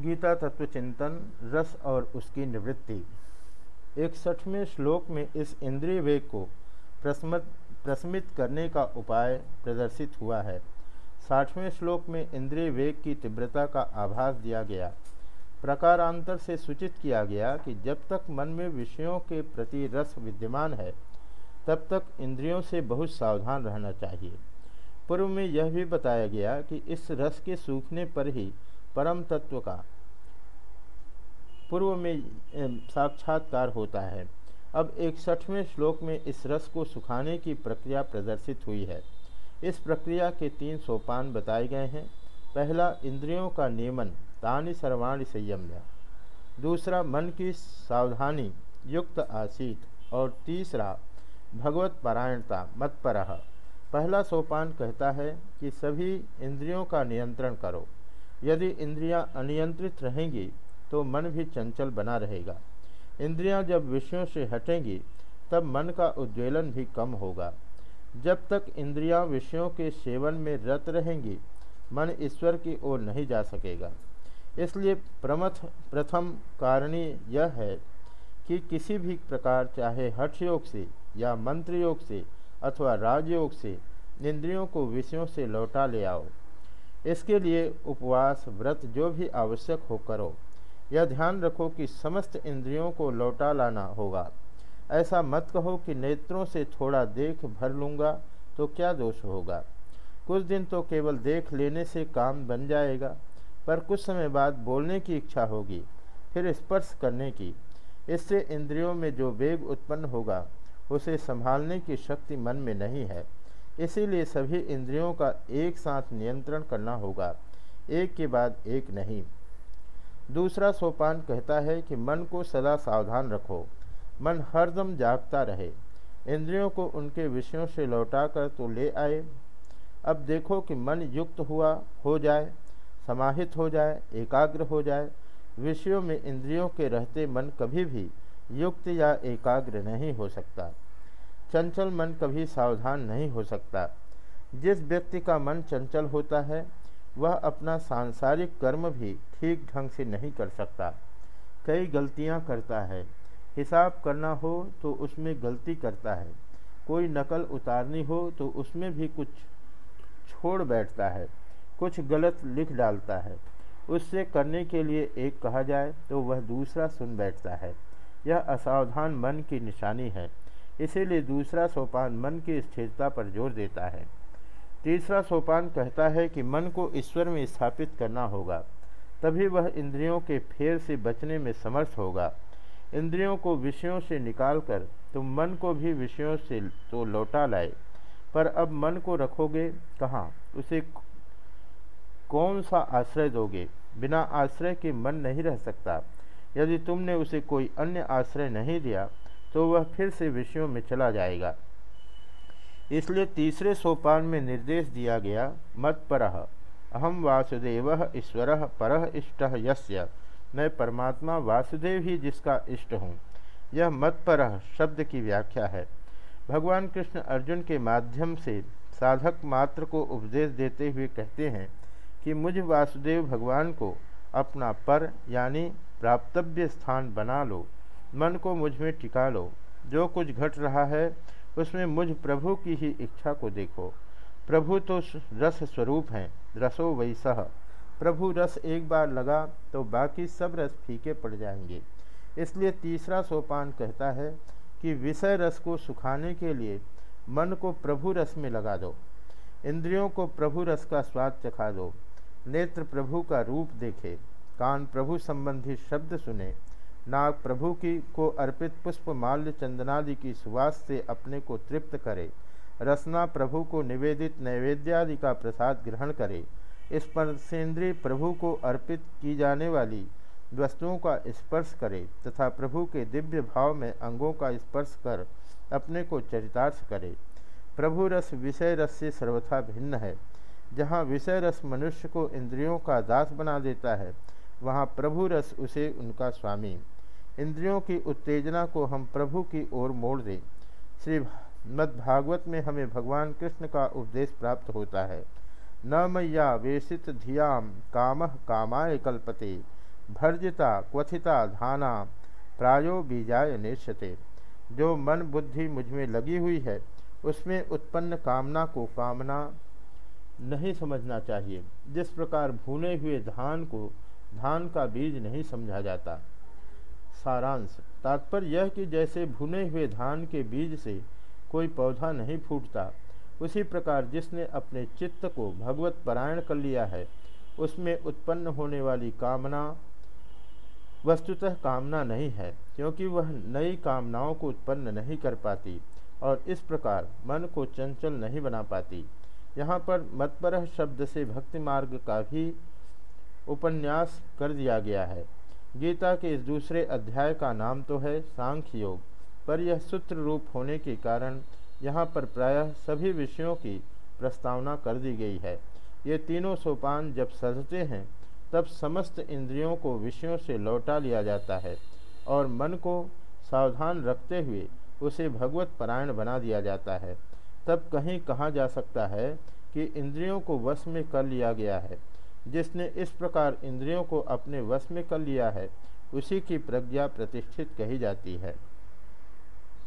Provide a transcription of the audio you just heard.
गीता तत्व चिंतन, रस और उसकी निवृत्ति। इकसठवें श्लोक में इस इंद्रिय वेग को प्रस्मत प्रस्मित करने का उपाय प्रदर्शित हुआ है। साठवें श्लोक में इंद्रिय वेग की तीव्रता का आभास दिया गया। प्रकारांतर से सूचित किया गया कि जब तक मन में विषयों के प्रति रस विद्यमान है, तब तक इंद्रियों से बहुत सावधान रहना चाहिए। पूर्व में यह भी बताया गया कि इस रस के सूखने पर ही परम तत्व का। पूर्व में साक्षात्कार होता है। अब इकसठवें श्लोक में इस रस को सुखाने की प्रक्रिया प्रदर्शित हुई है। इस प्रक्रिया के तीन सोपान बताए गए हैं। पहला, इंद्रियों का नियमन, तानि सर्वाणी संयम्य। दूसरा, मन की सावधानी, युक्त आसीत। और तीसरा, भगवत पारायणता मत पर पहला सोपान कहता है कि सभी इंद्रियों का नियंत्रण करो। यदि इंद्रियाँ अनियंत्रित रहेंगी तो मन भी चंचल बना रहेगा। इंद्रियाँ जब विषयों से हटेंगी, तब मन का उद्वेलन भी कम होगा। जब तक इंद्रियाँ विषयों के सेवन में रत रहेंगी, मन ईश्वर की ओर नहीं जा सकेगा। इसलिए प्रमथ प्रथम कारणी यह है कि किसी भी प्रकार, चाहे हठ योग से या मंत्र योग से अथवा राजयोग से, इंद्रियों को विषयों से लौटा ले आओ। इसके लिए उपवास, व्रत, जो भी आवश्यक हो करो। यह ध्यान रखो कि समस्त इंद्रियों को लौटा लाना होगा। ऐसा मत कहो कि नेत्रों से थोड़ा देख भर लूँगा तो क्या दोष होगा। कुछ दिन तो केवल देख लेने से काम बन जाएगा, पर कुछ समय बाद बोलने की इच्छा होगी, फिर स्पर्श करने की। इससे इंद्रियों में जो वेग उत्पन्न होगा, उसे संभालने की शक्ति मन में नहीं है। इसीलिए सभी इंद्रियों का एक साथ नियंत्रण करना होगा, एक के बाद एक नहीं। दूसरा सोपान कहता है कि मन को सदा सावधान रखो, मन हरदम जागता रहे। इंद्रियों को उनके विषयों से लौटाकर तो ले आए। अब देखो कि मन युक्त हुआ, हो जाए, समाहित हो जाए, एकाग्र हो जाए। विषयों में इंद्रियों के रहते मन कभी भी युक्त या एकाग्र नहीं हो सकता। चंचल मन कभी सावधान नहीं हो सकता। जिस व्यक्ति का मन चंचल होता है, वह अपना सांसारिक कर्म भी ठीक ढंग से नहीं कर सकता। कई गलतियाँ करता है। हिसाब करना हो तो उसमें गलती करता है। कोई नकल उतारनी हो तो उसमें भी कुछ छोड़ बैठता है। कुछ गलत लिख डालता है। उससे करने के लिए एक कहा जाए तो वह दूसरा सुन बैठता है। यह असावधान मन की निशानी है। इसीलिए दूसरा सोपान मन की स्थिरता पर ज़ोर देता है। तीसरा सोपान कहता है कि मन को ईश्वर में स्थापित करना होगा, तभी वह इंद्रियों के फेर से बचने में समर्थ होगा। इंद्रियों को विषयों से निकालकर तुम मन को भी विषयों से तो लौटा लाए, पर अब मन को रखोगे कहाँ? उसे कौन सा आश्रय दोगे? बिना आश्रय के मन नहीं रह सकता। यदि तुमने उसे कोई अन्य आश्रय नहीं दिया तो वह फिर से विषयों में चला जाएगा। इसलिए तीसरे सोपान में निर्देश दिया गया, मत पर अहम वासुदेव ईश्वर पर इष्ट यस्य। मैं परमात्मा वासुदेव ही जिसका इष्ट हूँ। यह मत पर शब्द की व्याख्या है। भगवान कृष्ण अर्जुन के माध्यम से साधक मात्र को उपदेश देते हुए कहते हैं कि मुझ वासुदेव भगवान को अपना पर यानी प्राप्तव्य स्थान बना लो। मन को मुझमें टिका लो। जो कुछ घट रहा है, उसमें मुझ प्रभु की ही इच्छा को देखो। प्रभु तो रस स्वरूप हैं, रसो वैसह प्रभु रस एक बार लगा तो बाकी सब रस फीके पड़ जाएँगे। इसलिए तीसरा सोपान कहता है कि विषय रस को सुखाने के लिए मन को प्रभु रस में लगा दो। इंद्रियों को प्रभु रस का स्वाद चखा दो। नेत्र प्रभु का रूप देखे। कान प्रभु संबंधी शब्द सुने। नाग प्रभु की को अर्पित पुष्प माल्य चंदनादि की सुवास से अपने को तृप्त करे। रसना प्रभु को निवेदित नैवेद्यादि का प्रसाद ग्रहण करे। इस पर सेंद्रीय प्रभु को अर्पित की जाने वाली वस्तुओं का स्पर्श करे तथा प्रभु के दिव्य भाव में अंगों का स्पर्श कर अपने को चरितार्थ करे। प्रभु रस विषय रस से सर्वथा भिन्न है। जहाँ विषय रस मनुष्य को इंद्रियों का दास बना देता है, वहाँ प्रभु रस उसे उनका स्वामी। इंद्रियों की उत्तेजना को हम प्रभु की ओर मोड़ दें। श्री मद्भागवत में हमें भगवान कृष्ण का उपदेश प्राप्त होता है। न मैया वेशित धियाम काम कामाय कल्पते, भर्जिता क्वथिता धाना प्रायो बीजाय निश्चते जो मन बुद्धि मुझमें लगी हुई है, उसमें उत्पन्न कामना को कामना नहीं समझना चाहिए। जिस प्रकार भुने हुए धान को, धान का बीज नहीं समझा जाता। सारांश। तात्पर्य यह कि जैसे भुने हुए धान के बीज से कोई पौधा नहीं फूटता, उसी प्रकार जिसने अपने चित्त को भगवत परायण कर लिया है, उसमें उत्पन्न होने वाली कामना, वस्तुतः कामना नहीं है, क्योंकि वह नई कामनाओं को उत्पन्न नहीं कर पाती और इस प्रकार मन को चंचल नहीं बना पाती। यहाँ पर मतपरह शब्द से भक्ति मार्ग का भी उपन्यास कर दिया गया है। गीता के इस दूसरे अध्याय का नाम तो है सांख्य योग पर यह सूत्र रूप होने के कारण यहाँ पर प्रायः सभी विषयों की प्रस्तावना कर दी गई है। ये तीनों सोपान जब सजते हैं, तब समस्त इंद्रियों को विषयों से लौटा लिया जाता है और मन को सावधान रखते हुए उसे भगवत परायण बना दिया जाता है। तब कहीं कहा जा सकता है कि इंद्रियों को वश में कर लिया गया है। जिसने इस प्रकार इंद्रियों को अपने वश में कर लिया है, उसी की प्रज्ञा प्रतिष्ठित कही जाती है।